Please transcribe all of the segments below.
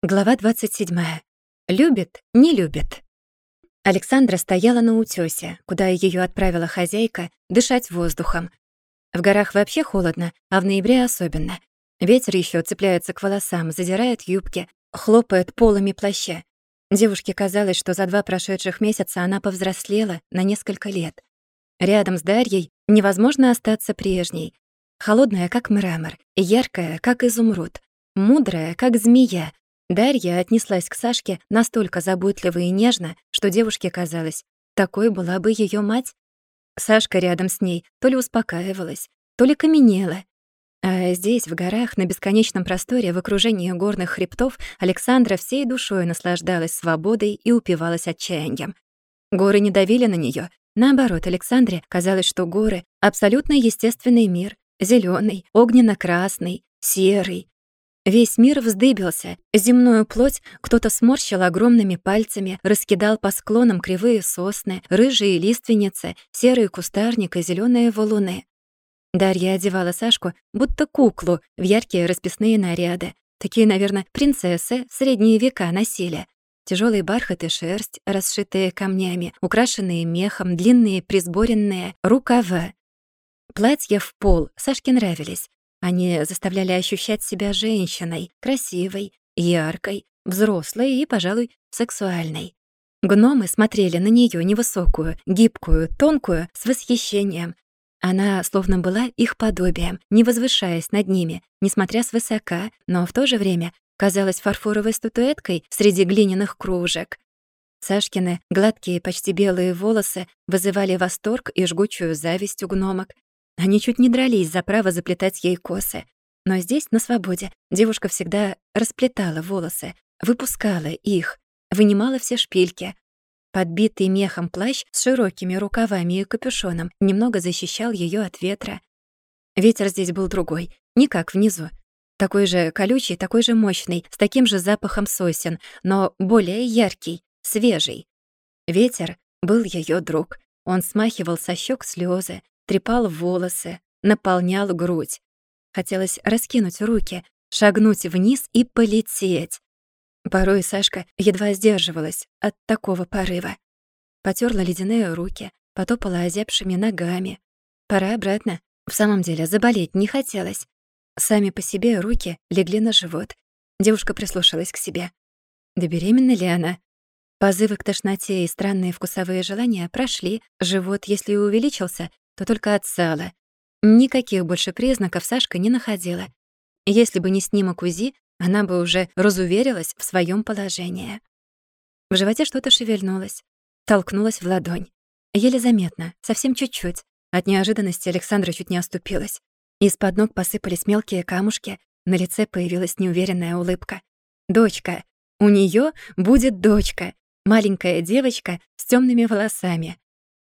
Глава 27. Любит, не любит. Александра стояла на утёсе, куда её отправила хозяйка, дышать воздухом. В горах вообще холодно, а в ноябре особенно. Ветер ещё цепляется к волосам, задирает юбки, хлопает полами плаща. Девушке казалось, что за два прошедших месяца она повзрослела на несколько лет. Рядом с Дарьей невозможно остаться прежней. Холодная, как мрамор, яркая, как изумруд, мудрая, как змея, Дарья отнеслась к Сашке настолько заботливо и нежно, что девушке казалось, такой была бы её мать. Сашка рядом с ней то ли успокаивалась, то ли каменела. А здесь, в горах, на бесконечном просторе, в окружении горных хребтов, Александра всей душой наслаждалась свободой и упивалась отчаянием. Горы не давили на неё. Наоборот, Александре казалось, что горы — абсолютно естественный мир, зелёный, огненно-красный, серый, Весь мир вздыбился. Земную плоть кто-то сморщил огромными пальцами, раскидал по склонам кривые сосны, рыжие лиственницы, серые кустарник и зелёные валуны. Дарья одевала Сашку, будто куклу, в яркие расписные наряды. Такие, наверное, принцессы средние века носили. Тяжелый бархат и шерсть, расшитые камнями, украшенные мехом, длинные присборенные рукава. Платья в пол Сашке нравились. Они заставляли ощущать себя женщиной, красивой, яркой, взрослой и, пожалуй, сексуальной. Гномы смотрели на неё невысокую, гибкую, тонкую, с восхищением. Она словно была их подобием, не возвышаясь над ними, несмотря свысока, но в то же время казалась фарфоровой статуэткой среди глиняных кружек. Сашкины гладкие, почти белые волосы вызывали восторг и жгучую зависть у гномок, они чуть не дрались за право заплетать ей косы. Но здесь, на свободе, девушка всегда расплетала волосы, выпускала их, вынимала все шпильки. Подбитый мехом плащ с широкими рукавами и капюшоном немного защищал её от ветра. Ветер здесь был другой, не как внизу. Такой же колючий, такой же мощный, с таким же запахом сосен, но более яркий, свежий. Ветер был её друг. Он смахивал со щек слезы, трепал волосы, наполнял грудь. Хотелось раскинуть руки, шагнуть вниз и полететь. Порой Сашка едва сдерживалась от такого порыва. Потёрла ледяные руки, потопала озябшими ногами. Пора обратно. В самом деле, заболеть не хотелось. Сами по себе руки легли на живот. Девушка прислушалась к себе. Да беременна ли она? Позывы к тошноте и странные вкусовые желания прошли, живот, если и увеличился, то только от сала. Никаких больше признаков Сашка не находила. Если бы не снимок УЗИ, она бы уже разуверилась в своем положении. В животе что-то шевельнулось, толкнулось в ладонь. Еле заметно, совсем чуть-чуть. От неожиданности Александра чуть не оступилась. Из-под ног посыпались мелкие камушки, на лице появилась неуверенная улыбка. «Дочка! У нее будет дочка! Маленькая девочка с темными волосами,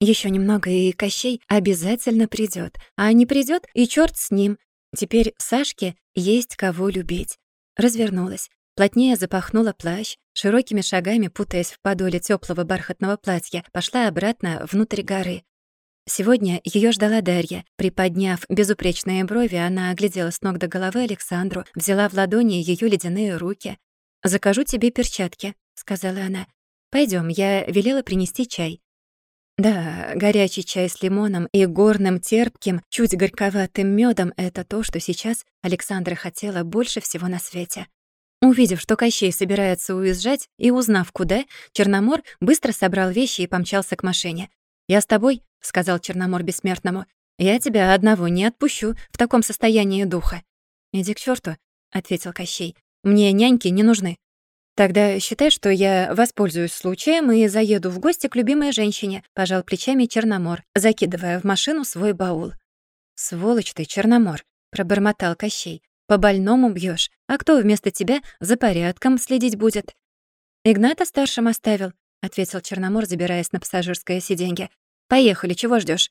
еще немного, и Кощей обязательно придет, А не придет, и черт с ним. Теперь Сашке есть кого любить. Развернулась. Плотнее запахнула плащ, широкими шагами, путаясь в подоле теплого бархатного платья, пошла обратно внутрь горы. Сегодня ее ждала Дарья. Приподняв безупречные брови, она оглядела с ног до головы Александру, взяла в ладони ее ледяные руки. «Закажу тебе перчатки», — сказала она. Пойдем, я велела принести чай. Да, горячий чай с лимоном и горным терпким, чуть горьковатым медом — это то, что сейчас Александра хотела больше всего на свете. Увидев, что Кощей собирается уезжать, и узнав, куда, Черномор быстро собрал вещи и помчался к машине. «Я с тобой», — сказал Черномор бессмертному. «Я тебя одного не отпущу в таком состоянии духа». «Иди к черту, ответил Кощей. «Мне няньки не нужны». «Тогда считай, что я воспользуюсь случаем и заеду в гости к любимой женщине», — пожал плечами Черномор, закидывая в машину свой баул. «Сволочь ты, Черномор», — пробормотал Кощей. «По больному бьёшь, а кто вместо тебя за порядком следить будет?» «Игната старшим оставил», — ответил Черномор, забираясь на пассажирское сиденье. «Поехали, чего ждёшь?»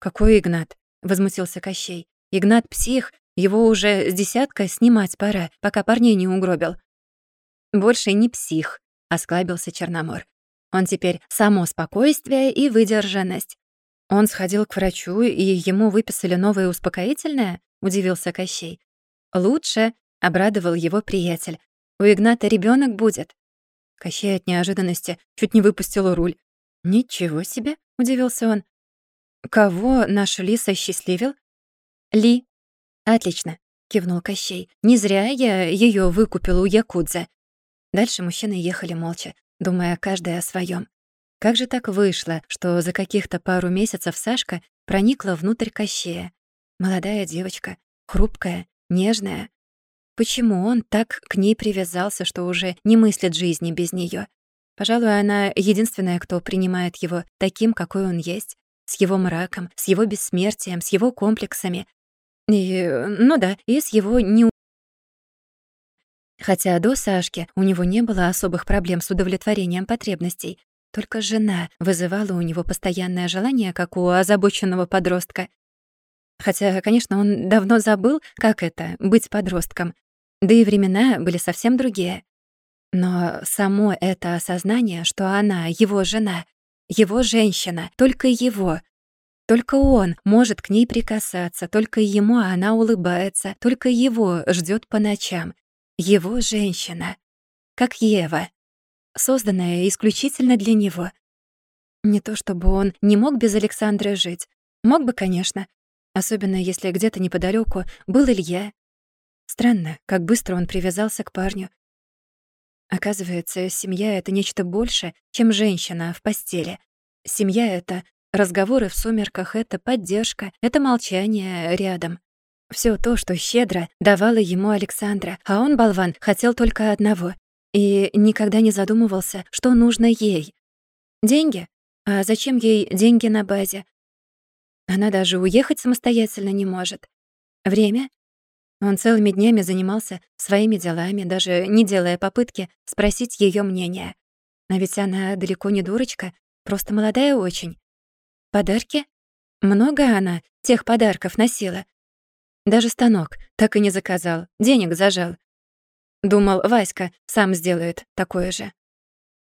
«Какой Игнат?» — возмутился Кощей. «Игнат псих, его уже с десятка снимать пора, пока парней не угробил. «Больше не псих», — осклабился Черномор. «Он теперь само спокойствие и выдержанность». «Он сходил к врачу, и ему выписали новое успокоительное?» — удивился Кощей. «Лучше», — обрадовал его приятель. У Игната ребенок будет». Кощей от неожиданности чуть не выпустил руль. «Ничего себе!» — удивился он. «Кого наш Лиса счастливил?» «Ли». «Отлично», — кивнул Кощей. «Не зря я ее выкупил у Якудза». Дальше мужчины ехали молча, думая каждый о своем. Как же так вышло, что за каких-то пару месяцев Сашка проникла внутрь Кощея? Молодая девочка, хрупкая, нежная. Почему он так к ней привязался, что уже не мыслит жизни без нее? Пожалуй, она единственная, кто принимает его таким, какой он есть, с его мраком, с его бессмертием, с его комплексами. И, ну да, и с его не Хотя до Сашки у него не было особых проблем с удовлетворением потребностей. Только жена вызывала у него постоянное желание, как у озабоченного подростка. Хотя, конечно, он давно забыл, как это — быть подростком. Да и времена были совсем другие. Но само это осознание, что она — его жена, его женщина, только его, только он может к ней прикасаться, только ему она улыбается, только его ждет по ночам. Его женщина. Как Ева созданная исключительно для него. Не то чтобы он не мог без Александры жить. Мог бы, конечно. Особенно если где-то неподалеку был Илья. Странно, как быстро он привязался к парню. Оказывается, семья — это нечто больше, чем женщина в постели. Семья — это разговоры в сумерках, это поддержка, это молчание рядом. Все то, что щедро давала ему Александра, а он, болван, хотел только одного и никогда не задумывался, что нужно ей. Деньги? А зачем ей деньги на базе? Она даже уехать самостоятельно не может. Время? Он целыми днями занимался своими делами, даже не делая попытки спросить ее мнение. Но ведь она далеко не дурочка, просто молодая очень. Подарки? Много она тех подарков носила. Даже станок так и не заказал, денег зажал. Думал, Васька сам сделает такое же.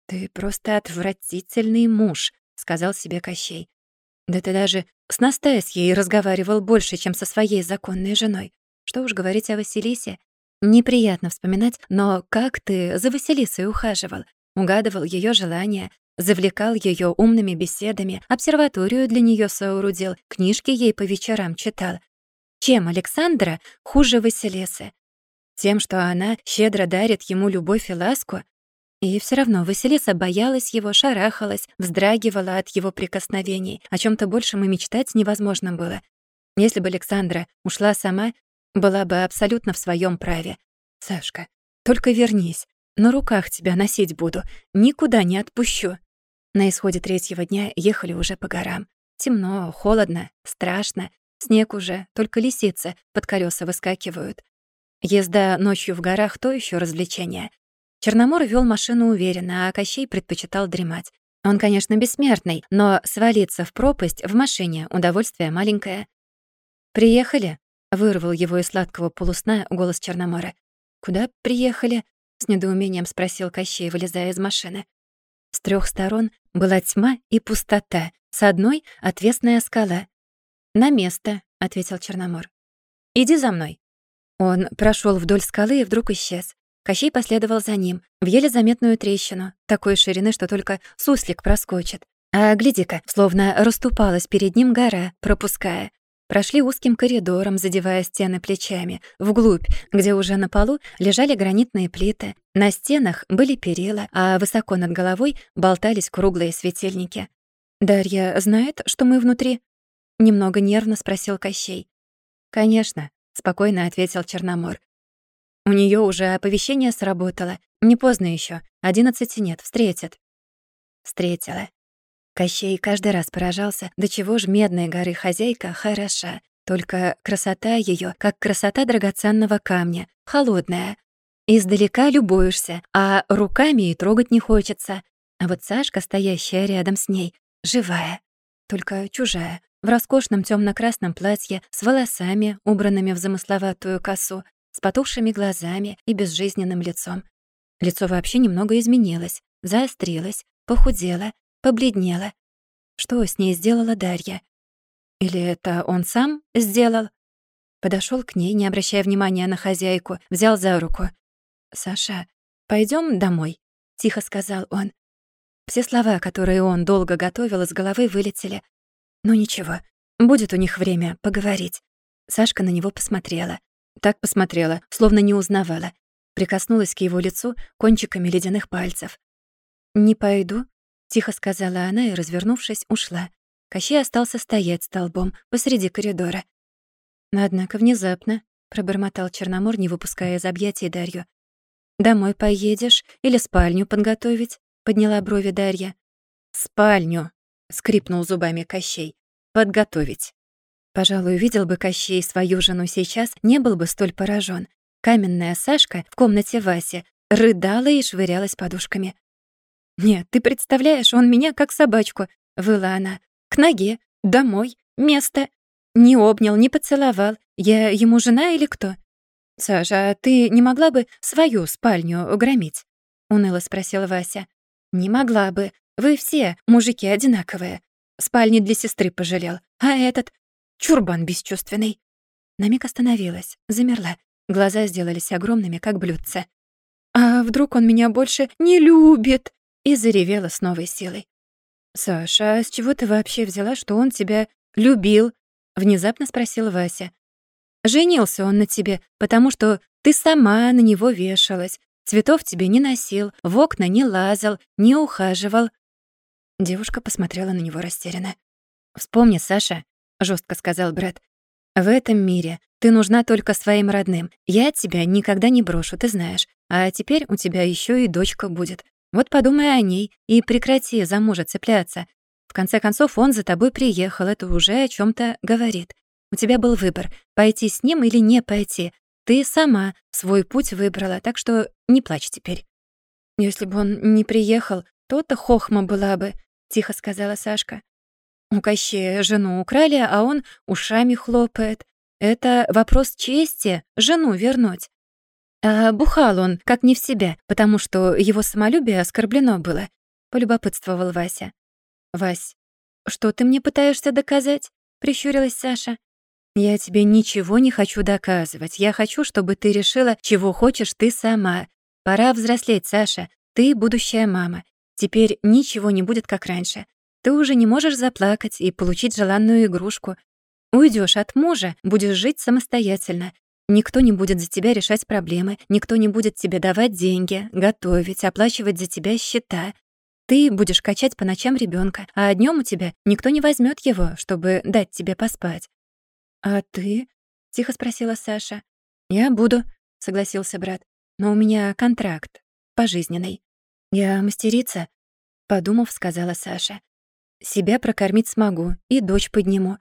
«Ты просто отвратительный муж», — сказал себе Кощей. «Да ты даже с Настасьей разговаривал больше, чем со своей законной женой. Что уж говорить о Василисе. Неприятно вспоминать, но как ты за Василисой ухаживал, угадывал ее желания, завлекал ее умными беседами, обсерваторию для нее соорудил, книжки ей по вечерам читал. Чем Александра хуже Василисы? Тем, что она щедро дарит ему любовь и ласку? И все равно Василиса боялась его, шарахалась, вздрагивала от его прикосновений. О чем то большем и мечтать невозможно было. Если бы Александра ушла сама, была бы абсолютно в своем праве. «Сашка, только вернись. На руках тебя носить буду. Никуда не отпущу». На исходе третьего дня ехали уже по горам. Темно, холодно, страшно. Снег уже, только лисицы под колеса выскакивают. Езда ночью в горах — то еще развлечение. Черномор вел машину уверенно, а Кощей предпочитал дремать. Он, конечно, бессмертный, но свалиться в пропасть в машине — удовольствие маленькое. «Приехали?» — вырвал его из сладкого полусна голос Черномора. «Куда приехали?» — с недоумением спросил Кощей, вылезая из машины. С трех сторон была тьма и пустота, с одной — отвесная скала. «На место», — ответил Черномор. «Иди за мной». Он прошел вдоль скалы и вдруг исчез. Кощей последовал за ним, в еле заметную трещину, такой ширины, что только суслик проскочит. А гляди-ка, словно расступалась перед ним гора, пропуская. Прошли узким коридором, задевая стены плечами, вглубь, где уже на полу лежали гранитные плиты. На стенах были перила, а высоко над головой болтались круглые светильники. «Дарья знает, что мы внутри?» Немного нервно спросил Кощей. «Конечно», — спокойно ответил Черномор. «У нее уже оповещение сработало. Не поздно еще. Одиннадцати нет, встретит». Встретила. Кощей каждый раз поражался, до чего ж медной горы хозяйка хороша. Только красота ее, как красота драгоценного камня, холодная. Издалека любуешься, а руками и трогать не хочется. А вот Сашка, стоящая рядом с ней, живая, только чужая, в роскошном темно красном платье, с волосами, убранными в замысловатую косу, с потухшими глазами и безжизненным лицом. Лицо вообще немного изменилось, заострилось, похудело, побледнело. Что с ней сделала Дарья? Или это он сам сделал? Подошел к ней, не обращая внимания на хозяйку, взял за руку. «Саша, Пойдем домой», — тихо сказал он. Все слова, которые он долго готовил, из головы вылетели. Ну ничего, будет у них время поговорить. Сашка на него посмотрела. Так посмотрела, словно не узнавала. Прикоснулась к его лицу кончиками ледяных пальцев. «Не пойду», — тихо сказала она и, развернувшись, ушла. Кощей остался стоять столбом посреди коридора. Однако внезапно, — пробормотал Черномор, не выпуская из объятий Дарью. «Домой поедешь или спальню подготовить?» — подняла брови Дарья. «Спальню», — скрипнул зубами Кощей. «Подготовить». Пожалуй, увидел бы Кощей свою жену сейчас, не был бы столь поражен. Каменная Сашка в комнате Васи рыдала и швырялась подушками. «Нет, ты представляешь, он меня как собачку», — выла она. «К ноге, домой, место. Не обнял, не поцеловал. Я ему жена или кто?» «Саша, а ты не могла бы свою спальню громить?» — уныло спросила Вася. «Не могла бы. Вы все, мужики, одинаковые. Спальни для сестры пожалел. А этот — чурбан бесчувственный». На миг остановилась, замерла. Глаза сделались огромными, как блюдце. «А вдруг он меня больше не любит?» И заревела с новой силой. «Саша, а с чего ты вообще взяла, что он тебя любил?» Внезапно спросила Вася. «Женился он на тебе, потому что ты сама на него вешалась, Цветов тебе не носил, в окна не лазал, не ухаживал». Девушка посмотрела на него растерянно. «Вспомни, Саша», — жестко сказал брат, «в этом мире ты нужна только своим родным. Я тебя никогда не брошу, ты знаешь. А теперь у тебя еще и дочка будет. Вот подумай о ней и прекрати за мужа цепляться. В конце концов, он за тобой приехал, это уже о чем то говорит. У тебя был выбор — пойти с ним или не пойти. Ты сама свой путь выбрала, так что не плачь теперь». «Если бы он не приехал, то-то хохма была бы», — тихо сказала Сашка. «У Кощея жену украли, а он ушами хлопает. Это вопрос чести — жену вернуть. А бухал он, как не в себя, потому что его самолюбие оскорблено было», — полюбопытствовал Вася. «Вась, что ты мне пытаешься доказать?» — прищурилась Саша. «Я тебе ничего не хочу доказывать. Я хочу, чтобы ты решила, чего хочешь ты сама. Пора взрослеть, Саша. Ты будущая мама. Теперь ничего не будет, как раньше. Ты уже не можешь заплакать и получить желанную игрушку. Уйдешь от мужа, будешь жить самостоятельно. Никто не будет за тебя решать проблемы, никто не будет тебе давать деньги, готовить, оплачивать за тебя счета. Ты будешь качать по ночам ребенка, а днем у тебя никто не возьмет его, чтобы дать тебе поспать. «А ты?» — тихо спросила Саша. «Я буду», — согласился брат. «Но у меня контракт, пожизненный. Я мастерица», — подумав, сказала Саша. «Себя прокормить смогу и дочь подниму.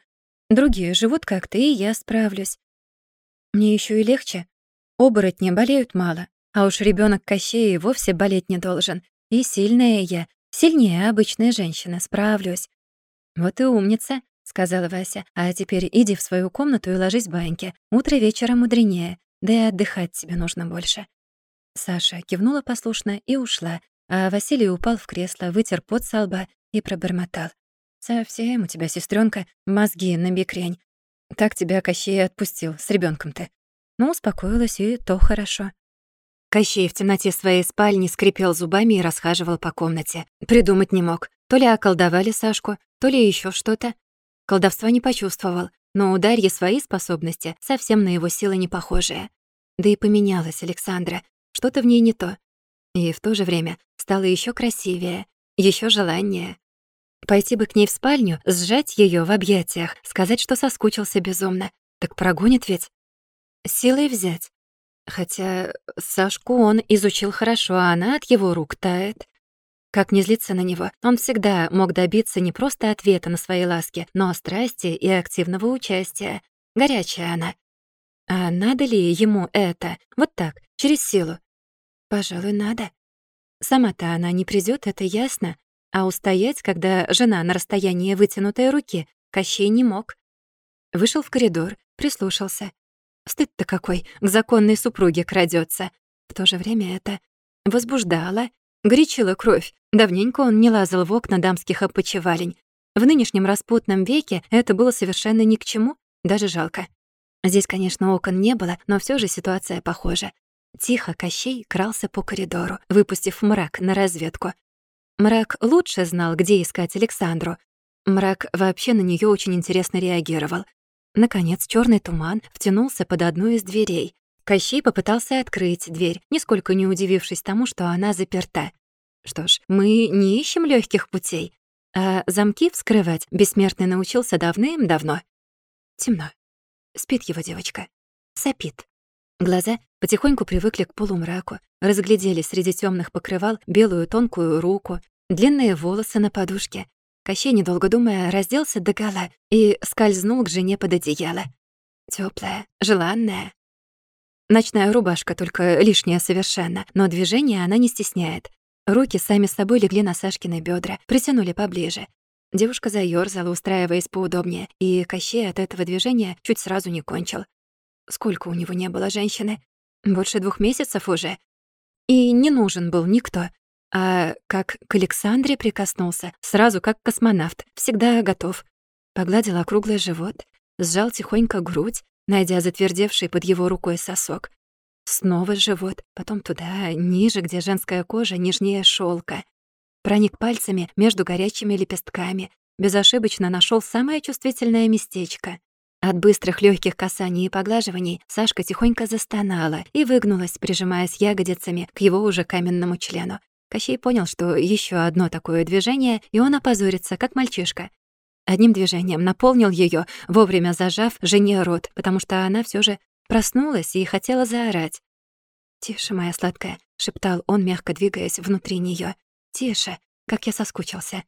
Другие живут как-то, и я справлюсь. Мне еще и легче. Оборотни болеют мало, а уж ребенок Кощея и вовсе болеть не должен. И сильная я, сильнее обычной женщины, справлюсь. Вот и умница сказала Вася. «А теперь иди в свою комнату и ложись в баньке. Утро вечера мудренее, да и отдыхать тебе нужно больше». Саша кивнула послушно и ушла, а Василий упал в кресло, вытер пот со лба и пробормотал. «Совсем у тебя, сестренка, мозги на бекрень. Так тебя Кощей отпустил, с ребенком ты. Ну, успокоилась, и то хорошо». Кощей в темноте своей спальни скрипел зубами и расхаживал по комнате. Придумать не мог. То ли околдовали Сашку, то ли еще что-то. Колдовства не почувствовал, но у Дарьи свои способности, совсем на его силы не похожие. Да и поменялась Александра, что-то в ней не то. И в то же время стала еще красивее, еще желаннее. Пойти бы к ней в спальню, сжать ее в объятиях, сказать, что соскучился безумно. Так прогонит ведь. Силой взять. Хотя Сашку он изучил хорошо, а она от его рук тает. Как не злиться на него, он всегда мог добиться не просто ответа на свои ласки, но страсти и активного участия. Горячая она. А надо ли ему это? Вот так, через силу? Пожалуй, надо. Сама-то она не придёт, это ясно. А устоять, когда жена на расстоянии вытянутой руки, Кощей не мог. Вышел в коридор, прислушался. Стыд-то какой, к законной супруге крадётся. В то же время это возбуждало, горячило кровь, Давненько он не лазал в окна дамских опочивалень. В нынешнем распутном веке это было совершенно ни к чему, даже жалко. Здесь, конечно, окон не было, но все же ситуация похожа. Тихо Кощей крался по коридору, выпустив мрак на разведку. Мрак лучше знал, где искать Александру. Мрак вообще на нее очень интересно реагировал. Наконец, черный туман втянулся под одну из дверей. Кощей попытался открыть дверь, нисколько не удивившись тому, что она заперта. Что ж, мы не ищем легких путей, а замки вскрывать бессмертный научился давным-давно. Темно. Спит его девочка. Сопит. Глаза потихоньку привыкли к полумраку, разглядели среди темных покрывал белую тонкую руку, длинные волосы на подушке. Кощей, недолго думая, разделся догола и скользнул к жене под одеяло. Теплая, желанная. Ночная рубашка, только лишняя совершенно, но движения она не стесняет. Руки сами собой легли на Сашкины бедра, притянули поближе. Девушка заёрзала, устраиваясь поудобнее, и Кощей от этого движения чуть сразу не кончил. Сколько у него не было женщины? Больше двух месяцев уже. И не нужен был никто. А как к Александре прикоснулся, сразу как космонавт, всегда готов. Погладил округлый живот, сжал тихонько грудь, найдя затвердевший под его рукой сосок. Снова живот, потом туда, ниже, где женская кожа, нежнее шелка. Проник пальцами между горячими лепестками, безошибочно нашел самое чувствительное местечко. От быстрых легких касаний и поглаживаний Сашка тихонько застонала и выгнулась, прижимаясь ягодицами к его уже каменному члену. Кощей понял, что еще одно такое движение, и он опозорится, как мальчишка. Одним движением наполнил ее, вовремя зажав жене рот, потому что она все же Проснулась и хотела заорать. «Тише, моя сладкая», — шептал он, мягко двигаясь внутри неё. «Тише, как я соскучился».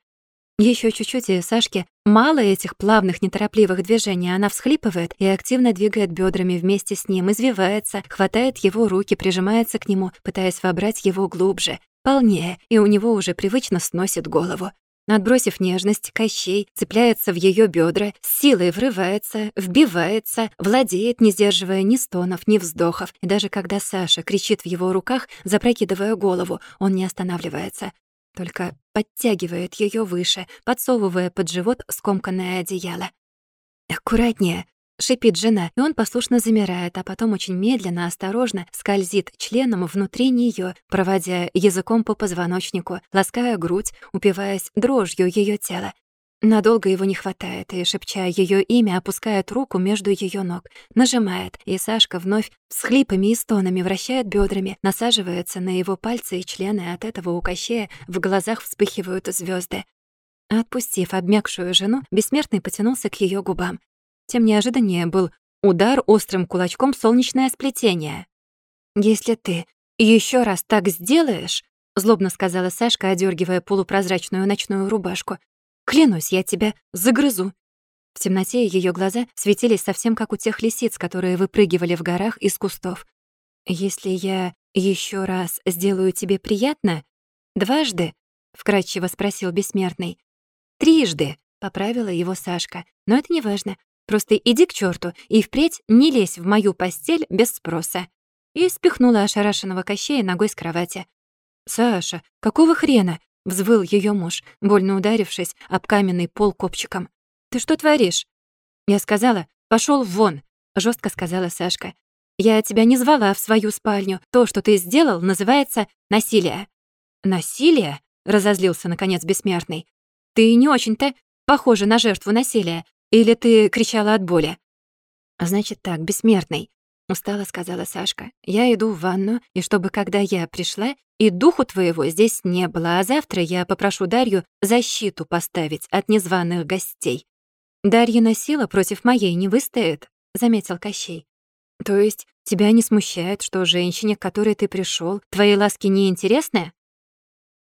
Ещё чуть-чуть, и Сашке мало этих плавных, неторопливых движений. Она всхлипывает и активно двигает бёдрами вместе с ним, извивается, хватает его руки, прижимается к нему, пытаясь вобрать его глубже, полнее, и у него уже привычно сносит голову. Отбросив нежность, Кощей цепляется в ее бедра, силой врывается, вбивается, владеет, не сдерживая ни стонов, ни вздохов. И даже когда Саша кричит в его руках, запрокидывая голову, он не останавливается. Только подтягивает ее выше, подсовывая под живот скомканное одеяло. «Аккуратнее!» Шипит жена, и он послушно замирает, а потом очень медленно, осторожно скользит членом внутри нее, проводя языком по позвоночнику, лаская грудь, упиваясь дрожью ее тела. Надолго его не хватает, и, шепча ее имя, опускает руку между ее ног, нажимает, и Сашка вновь с хлипами и стонами вращает бедрами, насаживается на его пальцы и члены, от этого у Кощея в глазах вспыхивают звезды. Отпустив обмякшую жену, бессмертный потянулся к ее губам, тем неожиданнее был удар острым кулачком солнечное сплетение. «Если ты еще раз так сделаешь», — злобно сказала Сашка, одергивая полупрозрачную ночную рубашку, «клянусь, я тебя загрызу». В темноте ее глаза светились совсем как у тех лисиц, которые выпрыгивали в горах из кустов. «Если я еще раз сделаю тебе приятно? Дважды?» — вкратчиво спросил бессмертный. «Трижды», — поправила его Сашка. «Но это не важно. Просто иди к черту и впредь не лезь в мою постель без спроса». И спихнула ошарашенного Кощея ногой с кровати. «Саша, какого хрена?» — взвыл ее муж, больно ударившись об каменный пол копчиком. «Ты что творишь?» Я сказала, пошел вон», — жестко сказала Сашка. «Я тебя не звала в свою спальню. То, что ты сделал, называется насилие». «Насилие?» — разозлился, наконец, бессмертный. «Ты не очень-то похожа на жертву насилия. Или ты кричала от боли?» «Значит так, бессмертный», — устало сказала Сашка. «Я иду в ванну, и чтобы, когда я пришла, и духу твоего здесь не было, а завтра я попрошу Дарью защиту поставить от незваных гостей». «Дарьина сила против моей не выстоит», — заметил Кощей. «То есть тебя не смущает, что женщине, к которой ты пришел, твои ласки неинтересны?»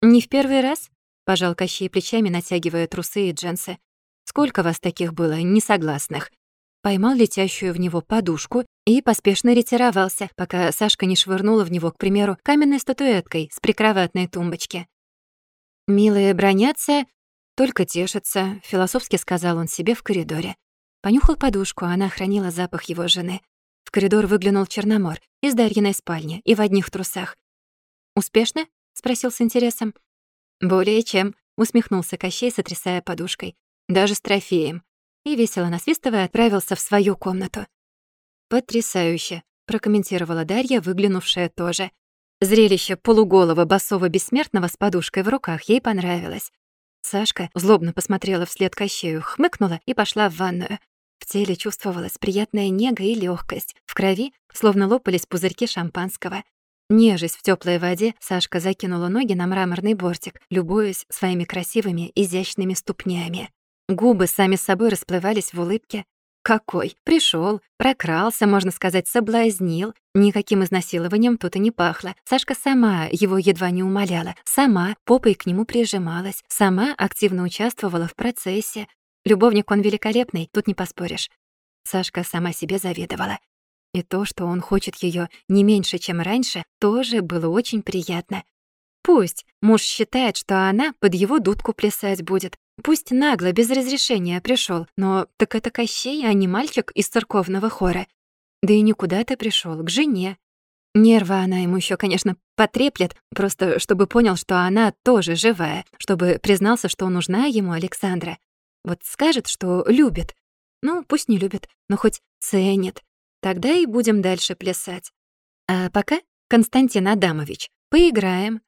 «Не в первый раз», — пожал Кощей плечами, натягивая трусы и джинсы. Сколько вас таких было, несогласных?» Поймал летящую в него подушку и поспешно ретировался, пока Сашка не швырнула в него, к примеру, каменной статуэткой с прикроватной тумбочки. «Милые бронятся, только тешатся», — философски сказал он себе в коридоре. Понюхал подушку, она хранила запах его жены. В коридор выглянул Черномор из Дарьиной спальни и в одних трусах. «Успешно?» — спросил с интересом. «Более чем», — усмехнулся Кощей, сотрясая подушкой даже с трофеем, и, весело насвистывая, отправился в свою комнату. «Потрясающе!» прокомментировала Дарья, выглянувшая тоже. Зрелище полуголого басового бессмертного с подушкой в руках ей понравилось. Сашка злобно посмотрела вслед Кощею, хмыкнула и пошла в ванную. В теле чувствовалась приятная нега и легкость. В крови словно лопались пузырьки шампанского. Нежесть в теплой воде, Сашка закинула ноги на мраморный бортик, любуясь своими красивыми, изящными ступнями. Губы сами собой расплывались в улыбке. Какой? Пришел, прокрался, можно сказать, соблазнил. Никаким изнасилованием тут и не пахло. Сашка сама его едва не умоляла, сама попой к нему прижималась, сама активно участвовала в процессе. Любовник он великолепный, тут не поспоришь. Сашка сама себе завидовала. И то, что он хочет ее не меньше, чем раньше, тоже было очень приятно. Пусть муж считает, что она под его дудку плясать будет, Пусть нагло, без разрешения пришел, но так это Кощей, а не мальчик из церковного хора. Да и никуда ты пришел, к жене. Нервы она ему еще, конечно, потреплет, просто чтобы понял, что она тоже живая, чтобы признался, что нужна ему Александра. Вот скажет, что любит. Ну, пусть не любит, но хоть ценит. Тогда и будем дальше плясать. А пока, Константин Адамович, поиграем.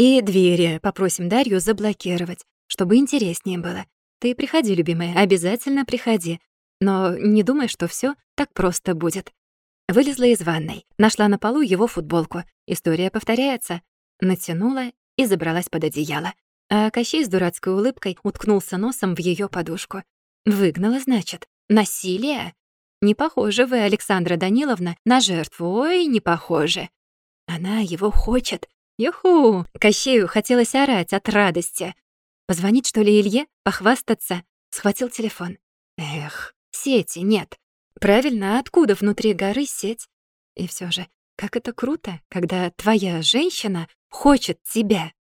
И двери попросим Дарью заблокировать чтобы интереснее было. Ты приходи, любимая, обязательно приходи. Но не думай, что все так просто будет. Вылезла из ванной, нашла на полу его футболку. История повторяется. Натянула и забралась под одеяло. А Кощей с дурацкой улыбкой уткнулся носом в ее подушку. Выгнала, значит. Насилие? Не похоже вы, Александра Даниловна, на жертву. Ой, не похоже. Она его хочет. Юху! Кощею хотелось орать от радости. Позвонить, что ли, Илье? Похвастаться? Схватил телефон. Эх, сети нет. Правильно, откуда внутри горы сеть? И все же, как это круто, когда твоя женщина хочет тебя.